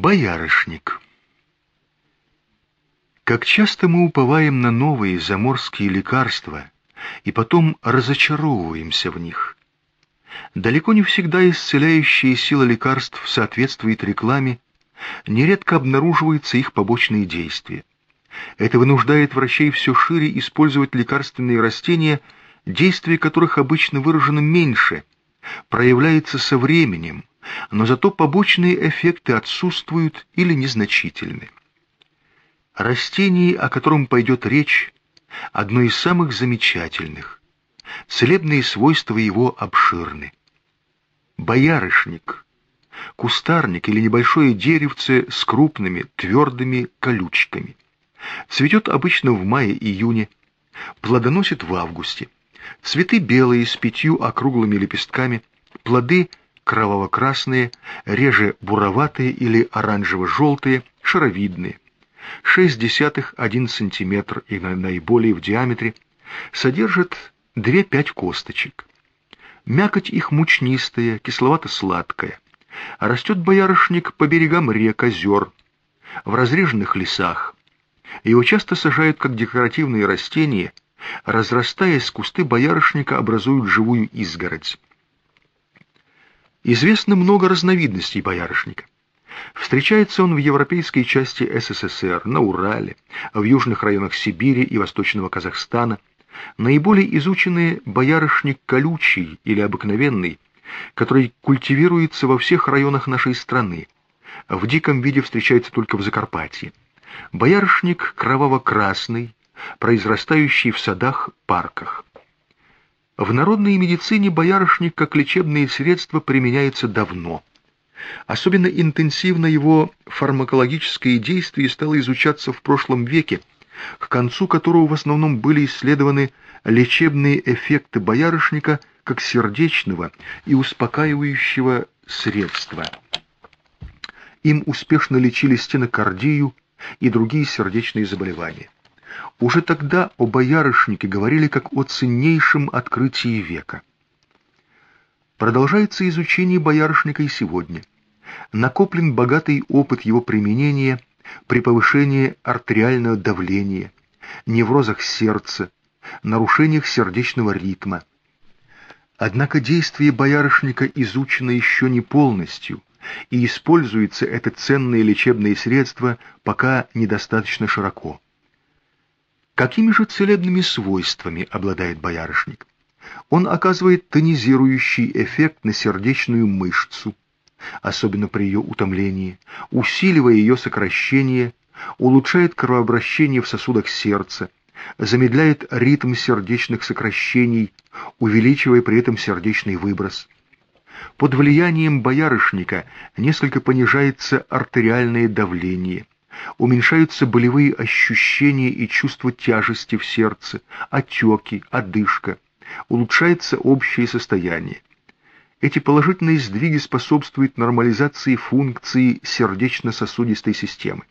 Боярышник. Как часто мы уповаем на новые заморские лекарства и потом разочаровываемся в них. Далеко не всегда исцеляющая сила лекарств соответствует рекламе, нередко обнаруживаются их побочные действия. Это вынуждает врачей все шире использовать лекарственные растения, действие которых обычно выражено меньше, проявляется со временем, но зато побочные эффекты отсутствуют или незначительны. Растение, о котором пойдет речь, одно из самых замечательных. Целебные свойства его обширны. Боярышник – кустарник или небольшое деревце с крупными твердыми колючками. Цветет обычно в мае-июне, плодоносит в августе. Цветы белые с пятью округлыми лепестками, плоды – кроваво-красные, реже буроватые или оранжево-желтые, шаровидные. 6 десятых 1 см и наиболее в диаметре, содержит 2-5 косточек. Мякоть их мучнистая, кисловато-сладкая. Растет боярышник по берегам рек, озер, в разреженных лесах. Его часто сажают как декоративные растения, разрастаясь, кусты боярышника образуют живую изгородь. Известно много разновидностей боярышника. Встречается он в европейской части СССР, на Урале, в южных районах Сибири и восточного Казахстана. Наиболее изученный боярышник колючий или обыкновенный, который культивируется во всех районах нашей страны. В диком виде встречается только в Закарпатье. Боярышник кроваво-красный, произрастающий в садах, парках. В народной медицине боярышник как лечебное средство применяется давно. Особенно интенсивно его фармакологическое действие стало изучаться в прошлом веке, к концу которого в основном были исследованы лечебные эффекты боярышника как сердечного и успокаивающего средства. Им успешно лечили стенокардию и другие сердечные заболевания. Уже тогда о боярышнике говорили как о ценнейшем открытии века. Продолжается изучение боярышника и сегодня. Накоплен богатый опыт его применения при повышении артериального давления, неврозах сердца, нарушениях сердечного ритма. Однако действие боярышника изучено еще не полностью, и используется это ценное лечебное средство пока недостаточно широко. Какими же целебными свойствами обладает боярышник? Он оказывает тонизирующий эффект на сердечную мышцу, особенно при ее утомлении, усиливая ее сокращение, улучшает кровообращение в сосудах сердца, замедляет ритм сердечных сокращений, увеличивая при этом сердечный выброс. Под влиянием боярышника несколько понижается артериальное давление – уменьшаются болевые ощущения и чувство тяжести в сердце, отеки, одышка, улучшается общее состояние. Эти положительные сдвиги способствуют нормализации функции сердечно-сосудистой системы.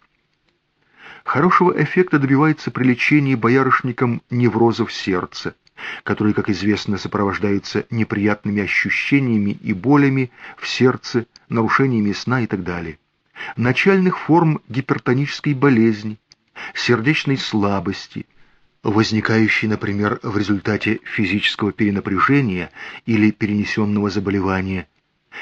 Хорошего эффекта добивается при лечении боярышником неврозов сердца, которые, как известно, сопровождаются неприятными ощущениями и болями в сердце, нарушениями сна и так далее начальных форм гипертонической болезни, сердечной слабости, возникающей, например, в результате физического перенапряжения или перенесенного заболевания,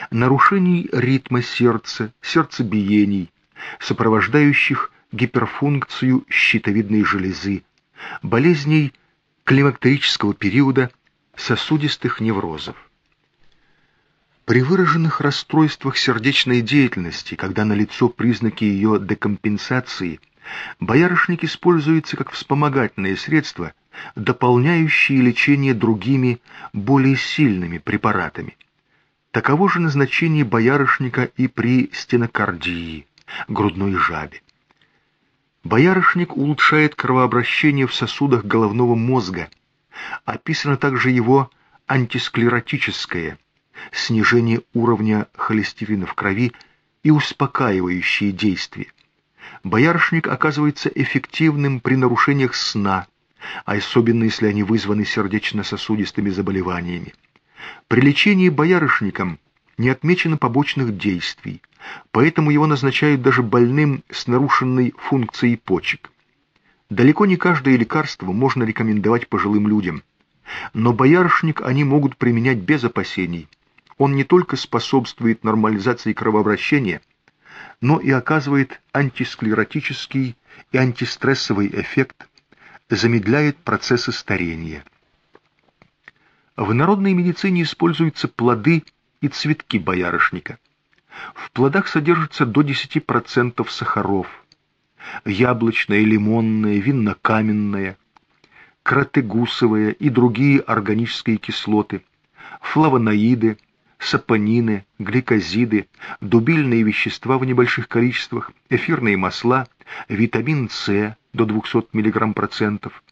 нарушений ритма сердца, сердцебиений, сопровождающих гиперфункцию щитовидной железы, болезней климактерического периода, сосудистых неврозов. При выраженных расстройствах сердечной деятельности, когда налицо признаки ее декомпенсации, боярышник используется как вспомогательное средство, дополняющее лечение другими, более сильными препаратами. Таково же назначение боярышника и при стенокардии, грудной жабе. Боярышник улучшает кровообращение в сосудах головного мозга. Описано также его антисклеротическое – снижение уровня холестерина в крови и успокаивающие действия. Боярышник оказывается эффективным при нарушениях сна, а особенно если они вызваны сердечно-сосудистыми заболеваниями. При лечении боярышником не отмечено побочных действий, поэтому его назначают даже больным с нарушенной функцией почек. Далеко не каждое лекарство можно рекомендовать пожилым людям, но боярышник они могут применять без опасений. Он не только способствует нормализации кровообращения, но и оказывает антисклеротический и антистрессовый эффект, замедляет процессы старения. В народной медицине используются плоды и цветки боярышника. В плодах содержится до 10% сахаров. Яблочное, лимонное, виннокаменное, кротегусовые и другие органические кислоты, флавоноиды, сапонины, гликозиды, дубильные вещества в небольших количествах, эфирные масла, витамин С до 200 мг процентов,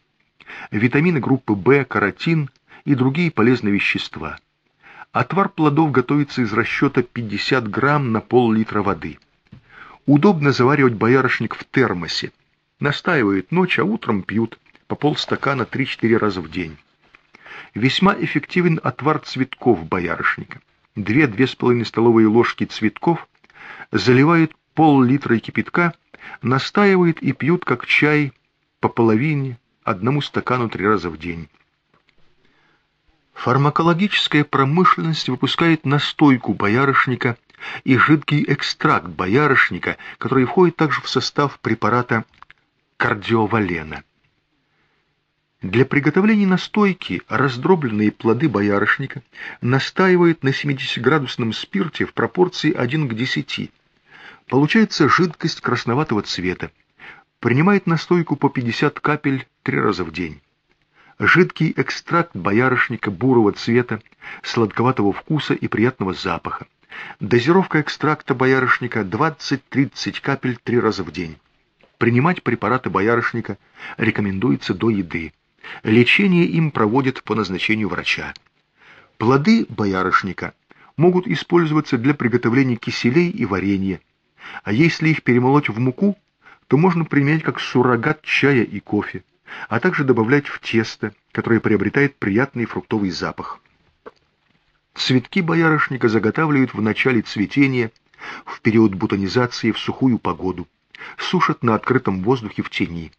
витамины группы В, каротин и другие полезные вещества. Отвар плодов готовится из расчета 50 грамм на пол-литра воды. Удобно заваривать боярышник в термосе. Настаивают ночь, а утром пьют по полстакана 3-4 раза в день. Весьма эффективен отвар цветков боярышника. 2-2,5 столовые ложки цветков заливают пол-литра кипятка, настаивают и пьют как чай по половине, одному стакану три раза в день. Фармакологическая промышленность выпускает настойку боярышника и жидкий экстракт боярышника, который входит также в состав препарата кардиовалена. Для приготовления настойки раздробленные плоды боярышника настаивают на 70-градусном спирте в пропорции 1 к 10. Получается жидкость красноватого цвета. Принимает настойку по 50 капель три раза в день жидкий экстракт боярышника бурого цвета, сладковатого вкуса и приятного запаха. Дозировка экстракта боярышника 20-30 капель три раза в день. Принимать препараты боярышника рекомендуется до еды. Лечение им проводят по назначению врача. Плоды боярышника могут использоваться для приготовления киселей и варенья, а если их перемолоть в муку, то можно применять как суррогат чая и кофе а также добавлять в тесто, которое приобретает приятный фруктовый запах. Цветки боярышника заготавливают в начале цветения, в период бутонизации в сухую погоду, сушат на открытом воздухе в тени.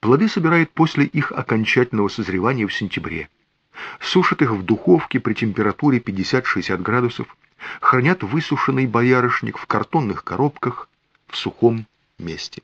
Плоды собирают после их окончательного созревания в сентябре. Сушат их в духовке при температуре 50-60 градусов, хранят высушенный боярышник в картонных коробках в сухом месте.